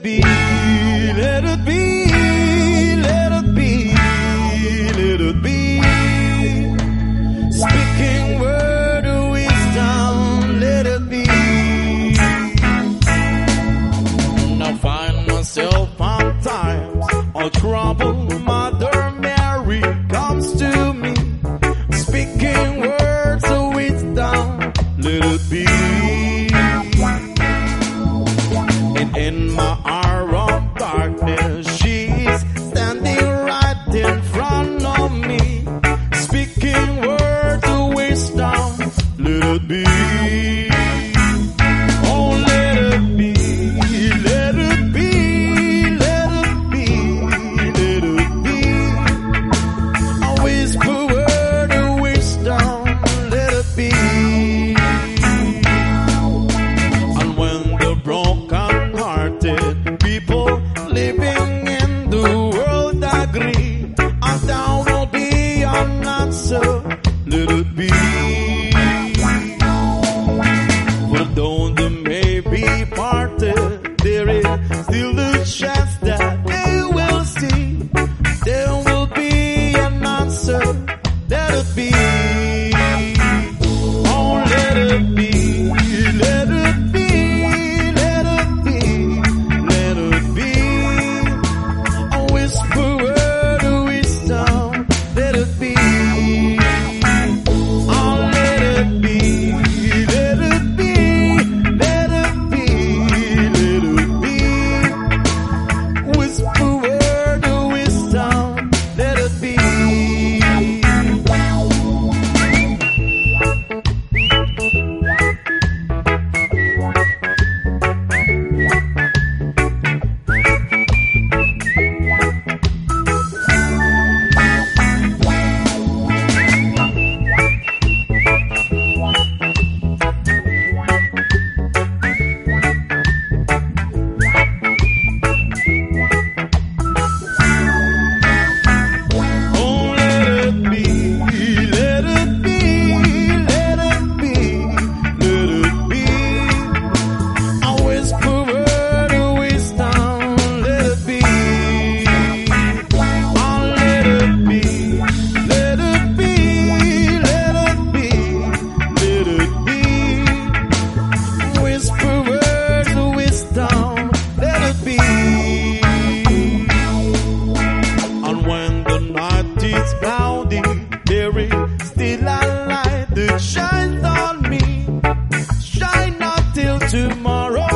it be, let it be, let it be, let it be. Speaking word of wisdom, let it be. Now find myself on times, all trouble, my tomorrow.